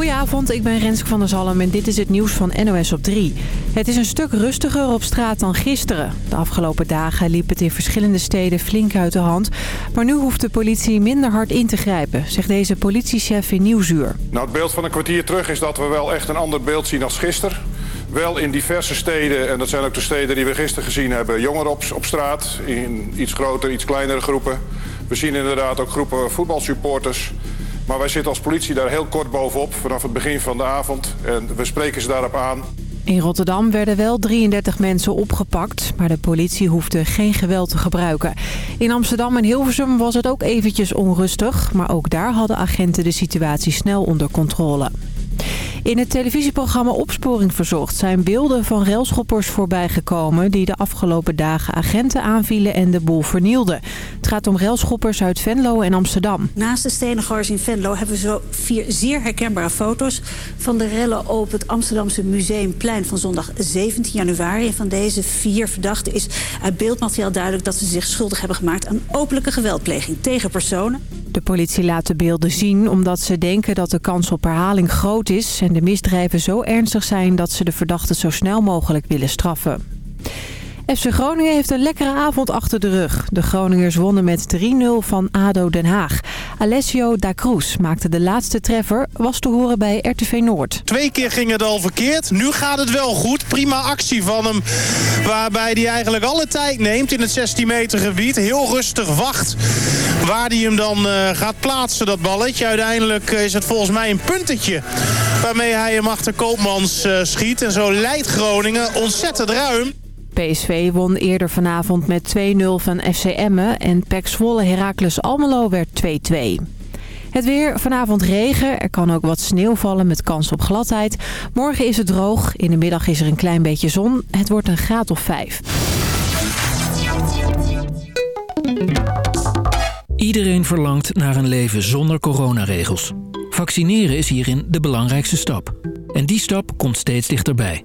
Goedenavond, ik ben Renske van der Zalm en dit is het nieuws van NOS op 3. Het is een stuk rustiger op straat dan gisteren. De afgelopen dagen liep het in verschillende steden flink uit de hand. Maar nu hoeft de politie minder hard in te grijpen, zegt deze politiechef in Nieuwsuur. Nou, het beeld van een kwartier terug is dat we wel echt een ander beeld zien als gisteren. Wel in diverse steden, en dat zijn ook de steden die we gisteren gezien hebben... jongeren op, op straat, in iets grotere, iets kleinere groepen. We zien inderdaad ook groepen voetbalsupporters... Maar wij zitten als politie daar heel kort bovenop vanaf het begin van de avond. En we spreken ze daarop aan. In Rotterdam werden wel 33 mensen opgepakt, maar de politie hoefde geen geweld te gebruiken. In Amsterdam en Hilversum was het ook eventjes onrustig, maar ook daar hadden agenten de situatie snel onder controle. In het televisieprogramma Opsporing Verzocht zijn beelden van railschoppers voorbijgekomen... die de afgelopen dagen agenten aanvielen en de boel vernielden. Het gaat om railschoppers uit Venlo en Amsterdam. Naast de stenengooiers in Venlo hebben we zo vier zeer herkenbare foto's... van de rellen op het Amsterdamse Museumplein van zondag 17 januari. En van deze vier verdachten is uit beeldmateriaal duidelijk... dat ze zich schuldig hebben gemaakt aan openlijke geweldpleging tegen personen. De politie laat de beelden zien omdat ze denken dat de kans op herhaling groot is... en de misdrijven zo ernstig zijn dat ze de verdachten zo snel mogelijk willen straffen. FC Groningen heeft een lekkere avond achter de rug. De Groningers wonnen met 3-0 van ADO Den Haag. Alessio da Cruz maakte de laatste treffer, was te horen bij RTV Noord. Twee keer ging het al verkeerd, nu gaat het wel goed. Prima actie van hem, waarbij hij eigenlijk alle tijd neemt in het 16 meter gebied. Heel rustig wacht waar hij hem dan uh, gaat plaatsen, dat balletje. Uiteindelijk is het volgens mij een puntetje waarmee hij hem achter Koopmans uh, schiet. En zo leidt Groningen ontzettend ruim. PSV won eerder vanavond met 2-0 van FC Emmen en PEC Zwolle Heracles Almelo werd 2-2. Het weer, vanavond regen. Er kan ook wat sneeuw vallen met kans op gladheid. Morgen is het droog. In de middag is er een klein beetje zon. Het wordt een graad of 5. Iedereen verlangt naar een leven zonder coronaregels. Vaccineren is hierin de belangrijkste stap. En die stap komt steeds dichterbij.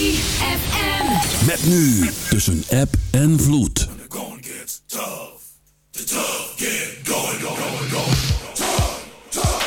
ZFM. Met nu tussen eb en vloed. I got something to tell you.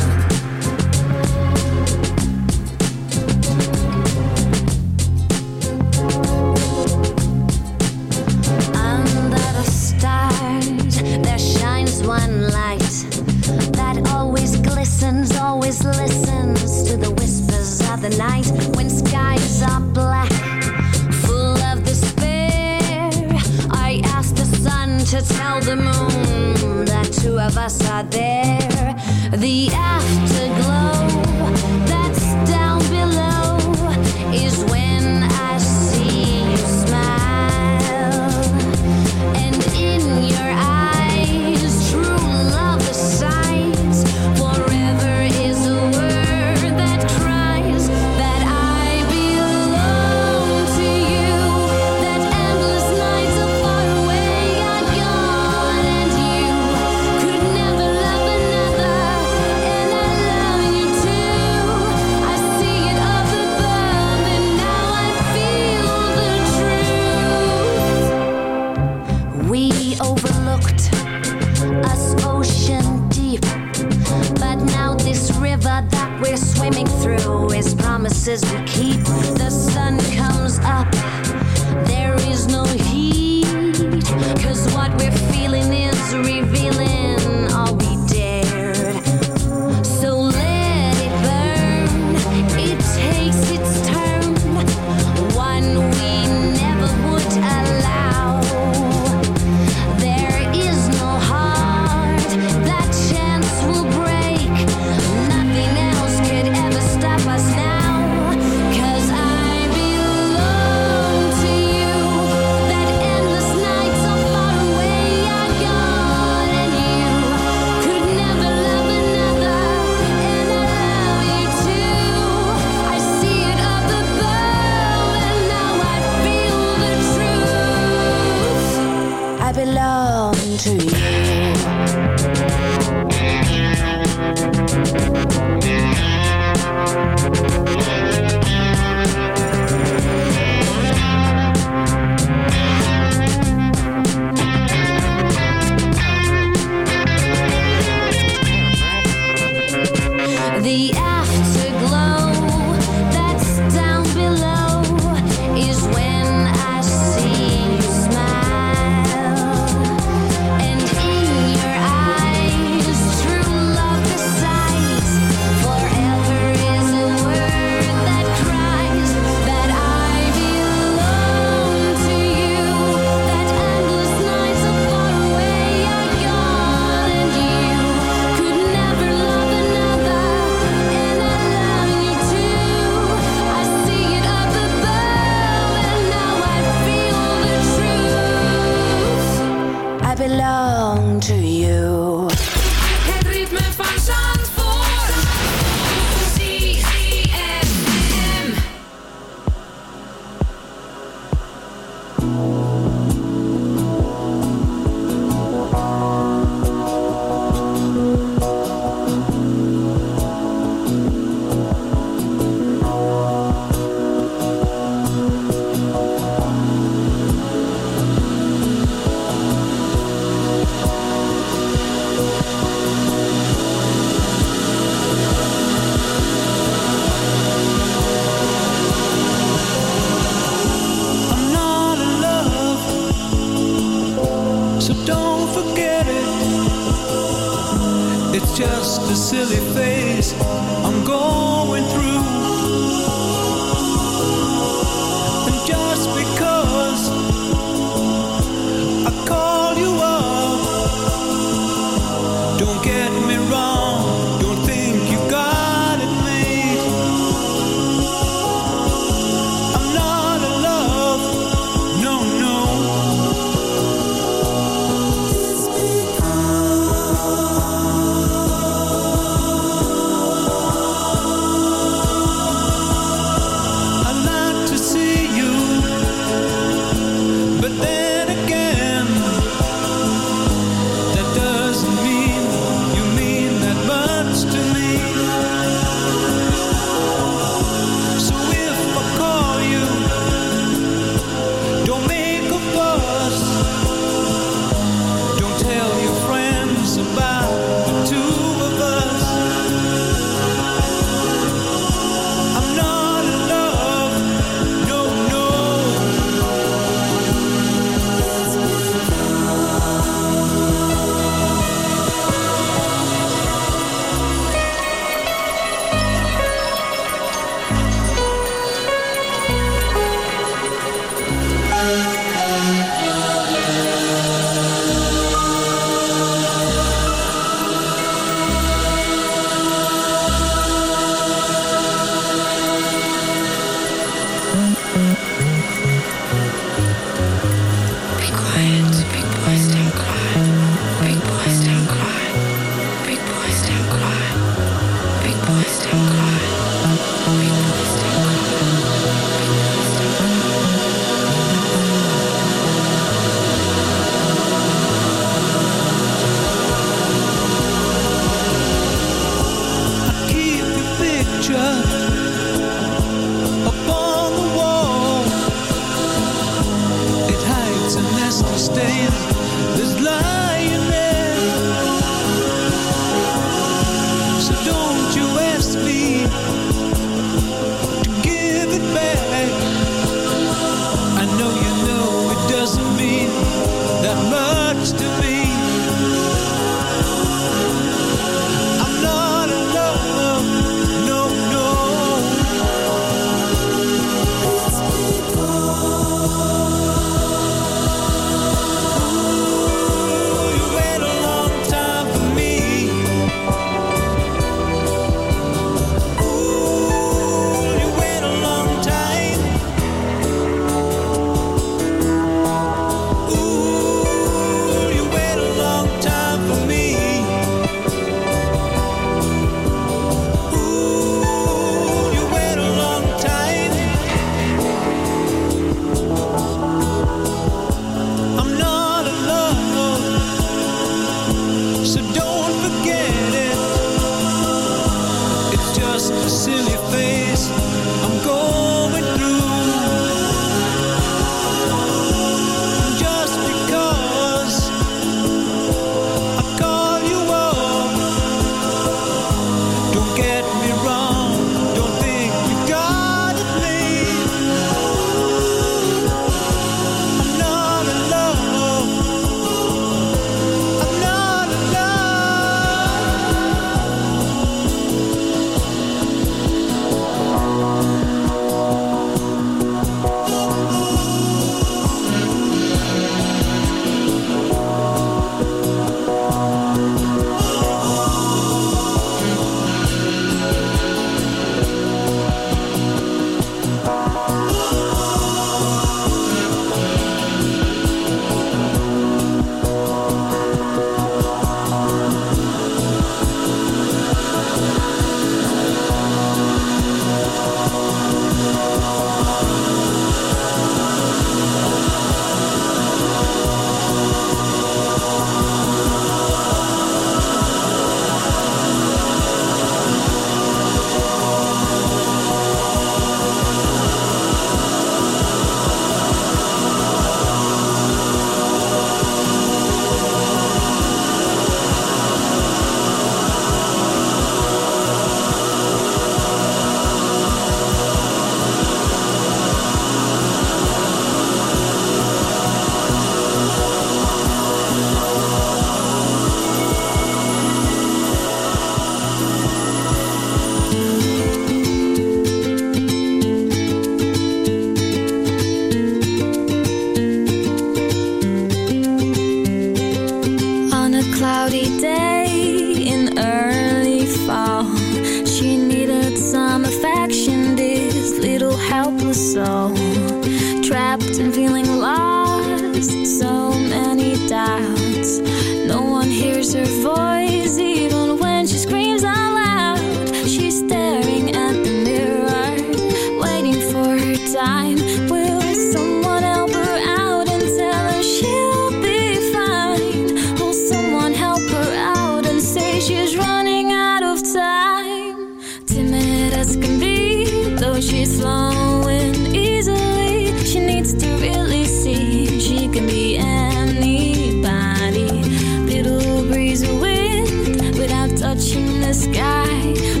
Touching the sky.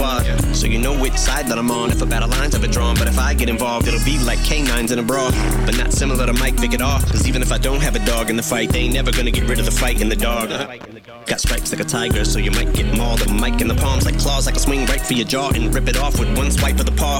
squad. So you know which side that I'm on if a battle line's ever drawn. But if I get involved, it'll be like canines in a brawl. But not similar to Mike Vick at all. Cause even if I don't have a dog in the fight, they ain't never gonna get rid of the fight in the dog. Got stripes like a tiger, so you might get mauled. A mic in the palms like claws, I can swing right for your jaw and rip it off with one swipe of the paw.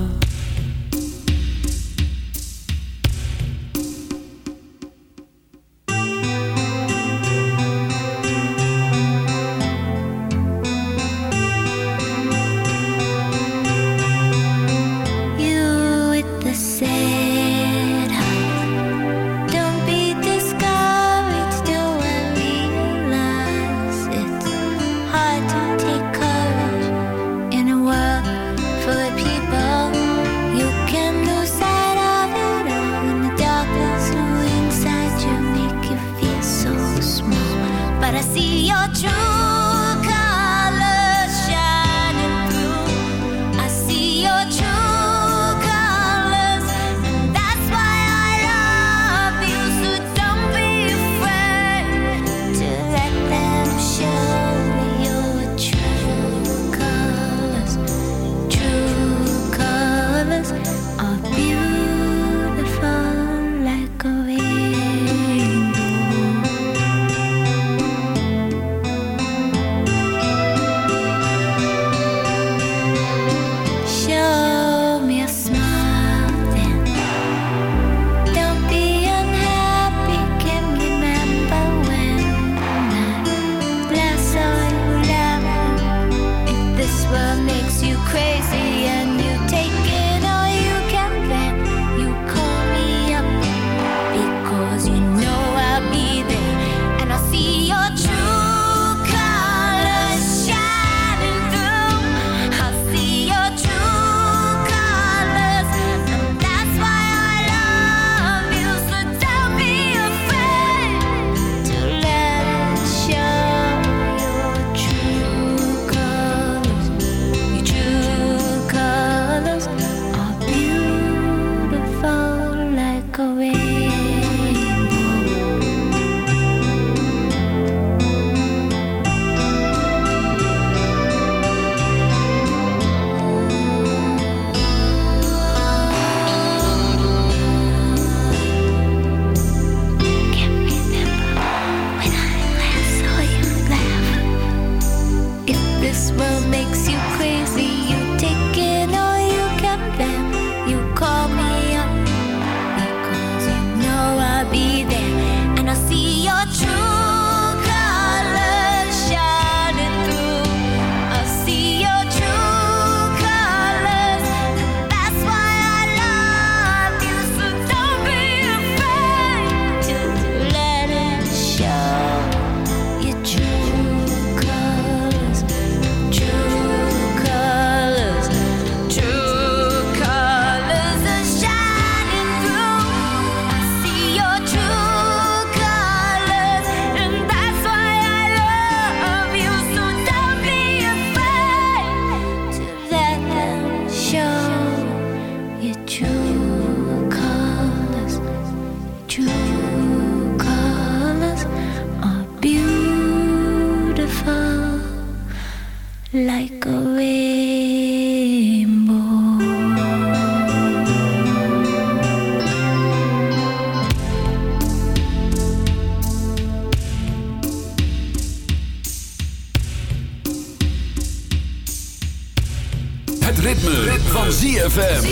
ZFM.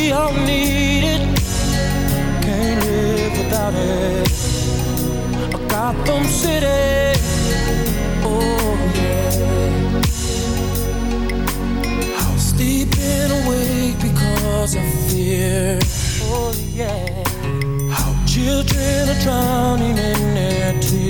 we all need it. Can't live without it. A Gotham City. Oh yeah. I'll sleep awake because of fear. Oh yeah. How children are drowning in their tears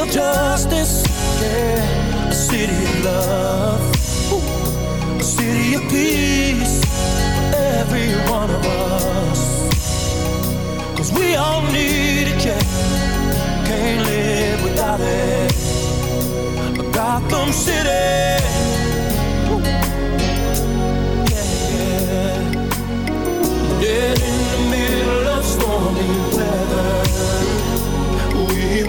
real justice. Yeah. A city of love. Ooh. A city of peace for every one of us. Cause we all need it, yeah. Can't live without it. A Gotham City. Dead in the middle of stormy weather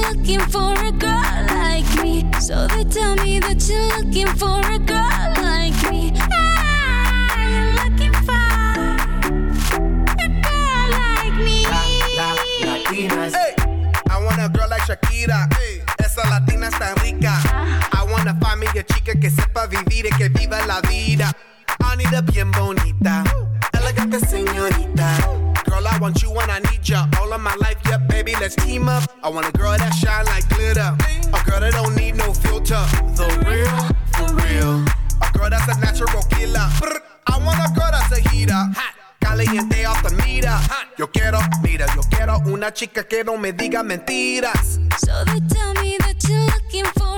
looking for a girl like me. So they tell me that you're looking for a girl like me. Ah, you're looking for a girl like me. La, la, Latinas. Hey, I want a girl like Shakira. Hey. Esa latina está rica. Ah. I want a familia chica que sepa vivir y que viva la vida. I need a bien bonita, elegante señorita. Girl, I want you when I need ya. All of my life, yep baby, let's team up. I want a girl that shine like glitter. A girl that don't need no filter. The real, for real. A girl that's a natural killer. I want a girl that's a heater. Caliente off the meter. Yo quiero, mira, yo quiero una chica que no me diga mentiras. So they tell me that you're looking for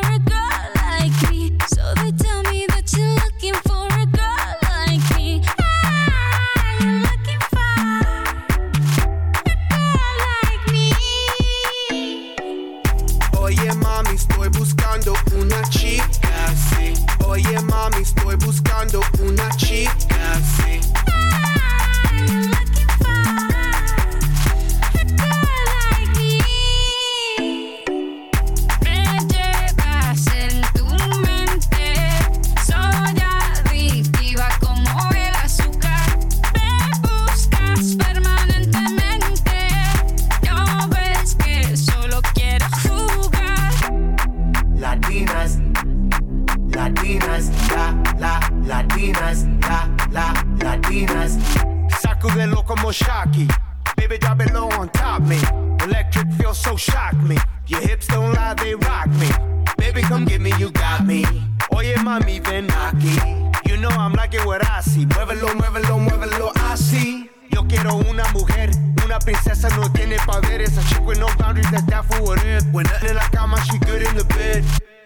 muévelo, muévelo, muévelo así. Yo quiero una mujer, una princesa no tiene pa' A Esa chick with no boundaries, that's that for what it. When nothing in la cama, she good in the bed.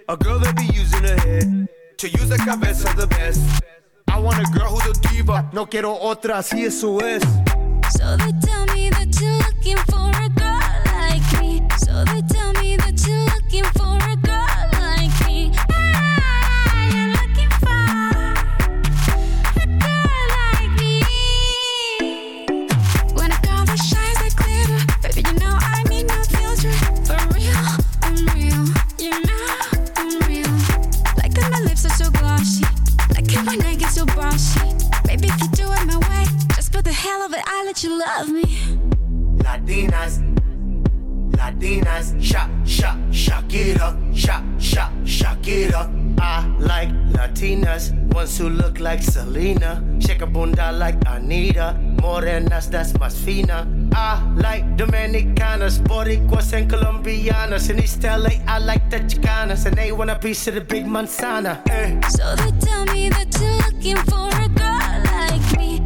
A girl that be using her head to use the cabeza the best. I want a girl who's a diva, no quiero otra, sí eso es. So they tell me hell of it, I let you love me. Latinas, Latinas, shock, shock, shock it up, shock, shock, shock it up. I like Latinas, ones who look like Selena, shake a bunda like Anita, morenas that's más fina. I like Dominicanas, Boricuas and Colombianas. In East LA, I like the Chicanas, and they want a piece of the big manzana. Eh. So they tell me that you're looking for a girl like me.